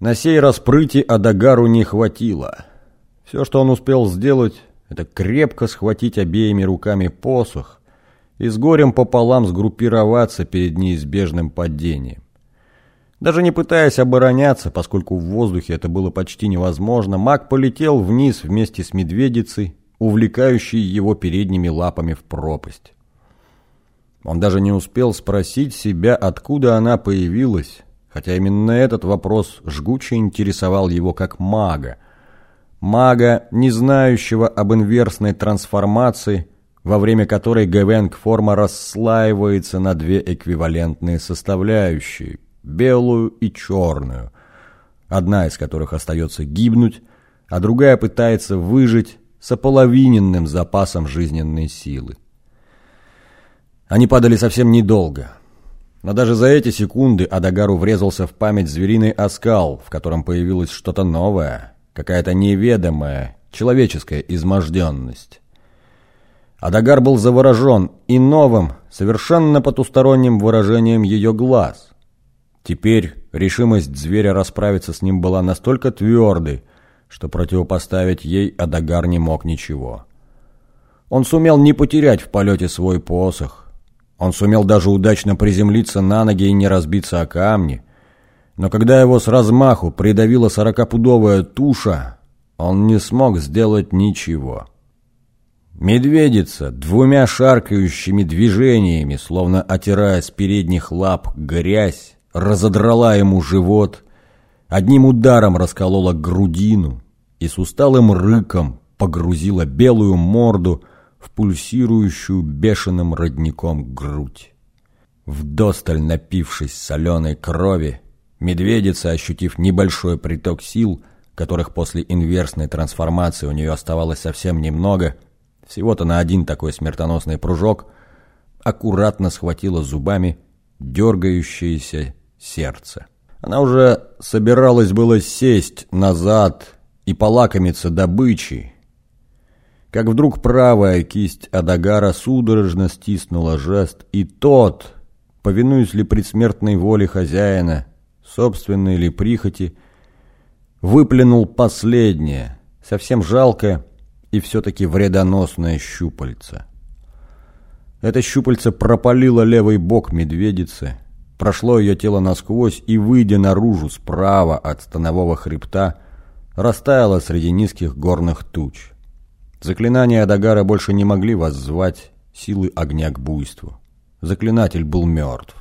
На сей раз прыти Адагару не хватило. Все, что он успел сделать, это крепко схватить обеими руками посох и с горем пополам сгруппироваться перед неизбежным падением. Даже не пытаясь обороняться, поскольку в воздухе это было почти невозможно, маг полетел вниз вместе с медведицей, увлекающей его передними лапами в пропасть. Он даже не успел спросить себя, откуда она появилась, хотя именно этот вопрос жгуче интересовал его как мага. Мага, не знающего об инверсной трансформации, во время которой ГВНК-форма расслаивается на две эквивалентные составляющие – белую и черную, одна из которых остается гибнуть, а другая пытается выжить с ополовиненным запасом жизненной силы. Они падали совсем недолго. Но даже за эти секунды Адагару врезался в память звериный оскал, в котором появилось что-то новое, какая-то неведомая, человеческая изможденность. Адагар был заворожен и новым, совершенно потусторонним выражением ее глаз. Теперь решимость зверя расправиться с ним была настолько твердой, что противопоставить ей Адагар не мог ничего. Он сумел не потерять в полете свой посох, он сумел даже удачно приземлиться на ноги и не разбиться о камни. Но когда его с размаху придавила сорокапудовая туша, он не смог сделать ничего. Медведица двумя шаркающими движениями, словно отирая с передних лап грязь, разодрала ему живот, одним ударом расколола грудину и с усталым рыком погрузила белую морду в пульсирующую бешеным родником грудь. Вдосталь напившись соленой крови, медведица, ощутив небольшой приток сил, которых после инверсной трансформации у нее оставалось совсем немного, всего-то на один такой смертоносный прыжок, аккуратно схватила зубами дергающееся сердце. Она уже собиралась было сесть назад и полакомиться добычей, как вдруг правая кисть Адагара судорожно стиснула жест, и тот, повинуясь ли предсмертной воле хозяина, собственной ли прихоти, выплюнул последнее, совсем жалкое и все-таки вредоносное щупальце. Это щупальце пропалило левый бок медведицы, прошло ее тело насквозь и, выйдя наружу справа от станового хребта, растаяло среди низких горных туч. Заклинания Адагара больше не могли воззвать силы огня к буйству. Заклинатель был мертв.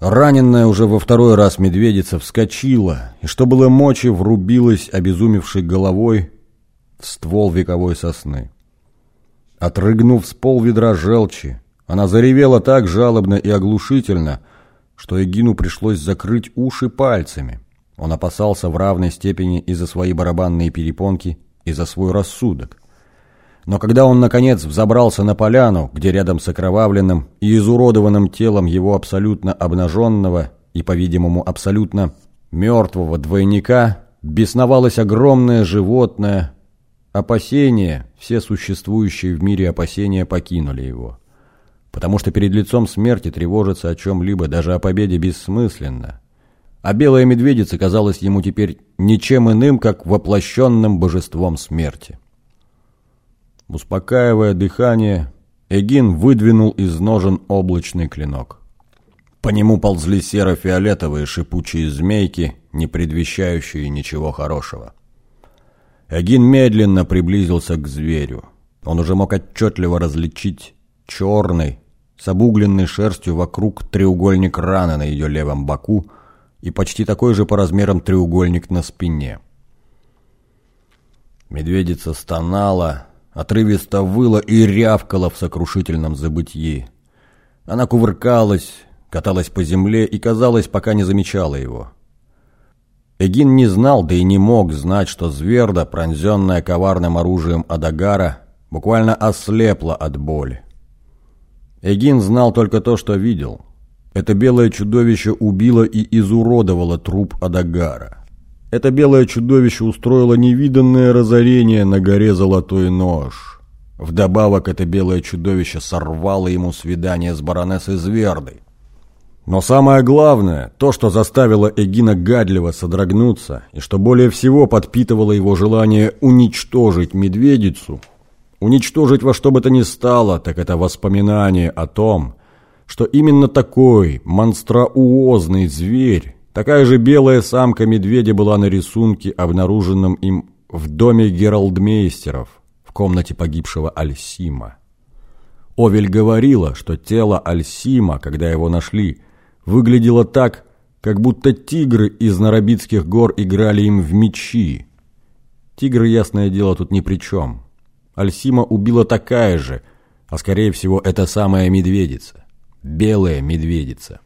Раненная уже во второй раз медведица вскочила, и что было мочи, врубилась обезумевшей головой в ствол вековой сосны. Отрыгнув с пол ведра желчи, она заревела так жалобно и оглушительно, что Эгину пришлось закрыть уши пальцами. Он опасался в равной степени из-за своей барабанные перепонки и за свой рассудок. Но когда он, наконец, взобрался на поляну, где рядом с окровавленным и изуродованным телом его абсолютно обнаженного и, по-видимому, абсолютно мертвого двойника бесновалось огромное животное, опасения, все существующие в мире опасения покинули его. Потому что перед лицом смерти тревожиться о чем-либо, даже о победе, бессмысленно а белая медведица казалась ему теперь ничем иным, как воплощенным божеством смерти. Успокаивая дыхание, Эгин выдвинул из ножен облачный клинок. По нему ползли серо-фиолетовые шипучие змейки, не предвещающие ничего хорошего. Эгин медленно приблизился к зверю. Он уже мог отчетливо различить черный, с обугленной шерстью вокруг треугольник раны на ее левом боку, и почти такой же по размерам треугольник на спине. Медведица стонала, отрывисто выла и рявкала в сокрушительном забытии. Она кувыркалась, каталась по земле и, казалось, пока не замечала его. Эгин не знал, да и не мог знать, что зверда, пронзенная коварным оружием Адагара, буквально ослепла от боли. Эгин знал только то, что видел — это белое чудовище убило и изуродовало труп Адагара. Это белое чудовище устроило невиданное разорение на горе Золотой Нож. Вдобавок это белое чудовище сорвало ему свидание с баронессой Звердой. Но самое главное, то, что заставило Эгина гадливо содрогнуться, и что более всего подпитывало его желание уничтожить медведицу, уничтожить во что бы то ни стало, так это воспоминание о том, что именно такой монструозный зверь, такая же белая самка медведя была на рисунке, обнаруженном им в доме Гералдмейстеров, в комнате погибшего Альсима. Овель говорила, что тело Альсима, когда его нашли, выглядело так, как будто тигры из Нарабитских гор играли им в мечи. Тигры, ясное дело, тут ни при чем. Альсима убила такая же, а скорее всего это самая медведица. Белая медведица.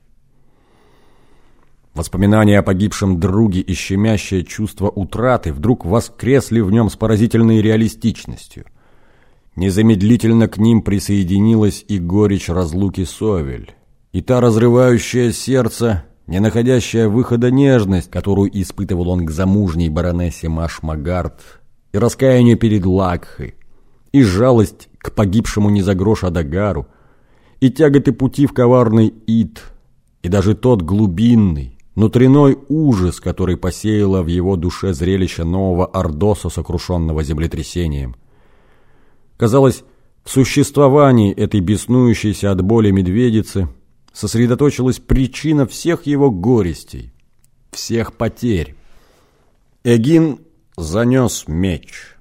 Воспоминания о погибшем друге и щемящее чувство утраты вдруг воскресли в нем с поразительной реалистичностью. Незамедлительно к ним присоединилась и горечь разлуки Совель и та разрывающая сердце, не находящая выхода нежность, которую испытывал он к замужней баронессе Маш Магард, и раскаяние перед Лакхой, и жалость к погибшему не за грош Адагару, и тяготы пути в коварный Ид, и даже тот глубинный, внутренной ужас, который посеяло в его душе зрелище нового Ордоса, сокрушенного землетрясением. Казалось, в существовании этой беснующейся от боли медведицы – сосредоточилась причина всех его горестей, всех потерь. Эгин занес меч.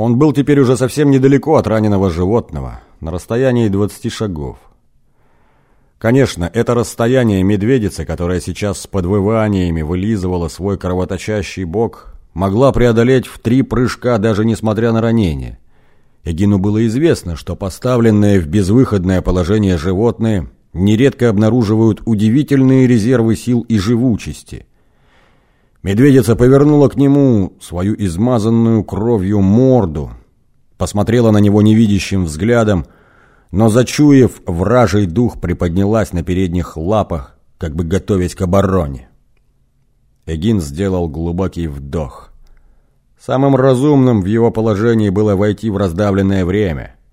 Он был теперь уже совсем недалеко от раненого животного, на расстоянии двадцати шагов. Конечно, это расстояние медведицы, которая сейчас с подвываниями вылизывала свой кровоточащий бок, могла преодолеть в три прыжка, даже несмотря на ранение. Эгину было известно, что поставленные в безвыходное положение животные нередко обнаруживают удивительные резервы сил и живучести. Медведица повернула к нему свою измазанную кровью морду, посмотрела на него невидящим взглядом, но, зачуяв вражий дух, приподнялась на передних лапах, как бы готовясь к обороне. Эгин сделал глубокий вдох. Самым разумным в его положении было войти в раздавленное время —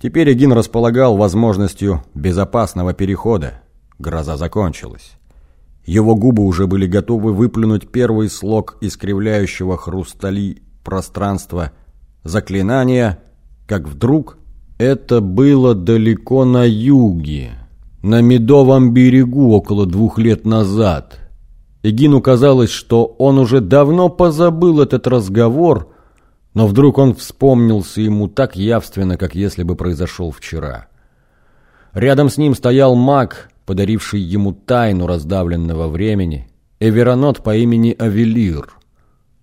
Теперь Эгин располагал возможностью безопасного перехода. Гроза закончилась. Его губы уже были готовы выплюнуть первый слог искривляющего хрустали пространства заклинания, как вдруг это было далеко на юге, на Медовом берегу около двух лет назад. Эгину казалось, что он уже давно позабыл этот разговор, но вдруг он вспомнился ему так явственно, как если бы произошел вчера. Рядом с ним стоял маг, подаривший ему тайну раздавленного времени, Эверонот по имени Авелир,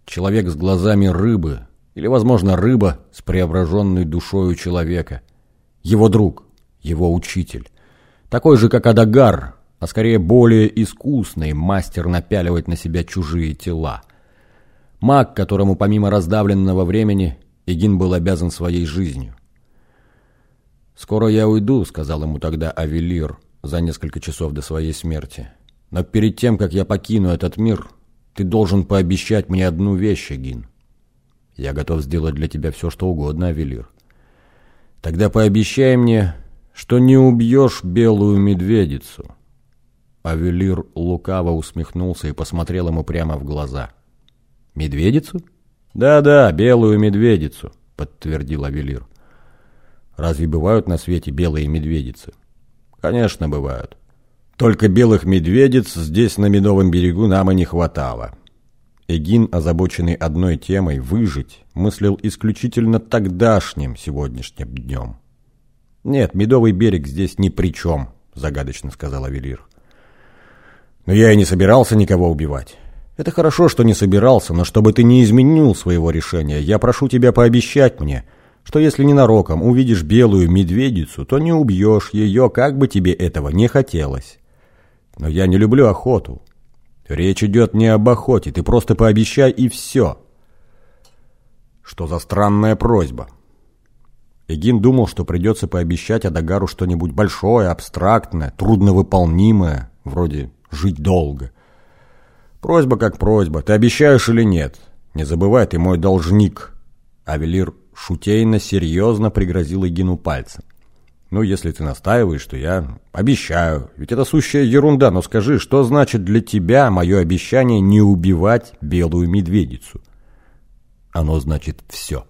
человек с глазами рыбы, или, возможно, рыба с преображенной душою человека, его друг, его учитель, такой же, как Адагар, а скорее более искусный мастер напяливать на себя чужие тела – Маг, которому помимо раздавленного времени Игин был обязан своей жизнью. «Скоро я уйду», — сказал ему тогда Авелир за несколько часов до своей смерти. «Но перед тем, как я покину этот мир, ты должен пообещать мне одну вещь, Игин. Я готов сделать для тебя все, что угодно, Авелир. Тогда пообещай мне, что не убьешь белую медведицу». Авелир лукаво усмехнулся и посмотрел ему прямо в глаза — «Медведицу?» «Да-да, белую медведицу», — подтвердил Авелир. «Разве бывают на свете белые медведицы?» «Конечно, бывают. Только белых медведиц здесь, на Медовом берегу, нам и не хватало». Эгин, озабоченный одной темой «выжить», мыслил исключительно тогдашним сегодняшним днем. «Нет, Медовый берег здесь ни при чем», — загадочно сказал Авелир. «Но я и не собирался никого убивать. Это хорошо, что не собирался, но чтобы ты не изменил своего решения, я прошу тебя пообещать мне, что если ненароком увидишь белую медведицу, то не убьешь ее, как бы тебе этого не хотелось. Но я не люблю охоту. Речь идет не об охоте, ты просто пообещай и все. Что за странная просьба? Эгин думал, что придется пообещать Адагару что-нибудь большое, абстрактное, трудновыполнимое, вроде «жить долго». Просьба как просьба. Ты обещаешь или нет? Не забывай, ты мой должник. Авелир шутейно, серьезно пригрозил Игину пальцем. Ну, если ты настаиваешь, то я обещаю. Ведь это сущая ерунда, но скажи, что значит для тебя мое обещание не убивать белую медведицу? Оно значит все.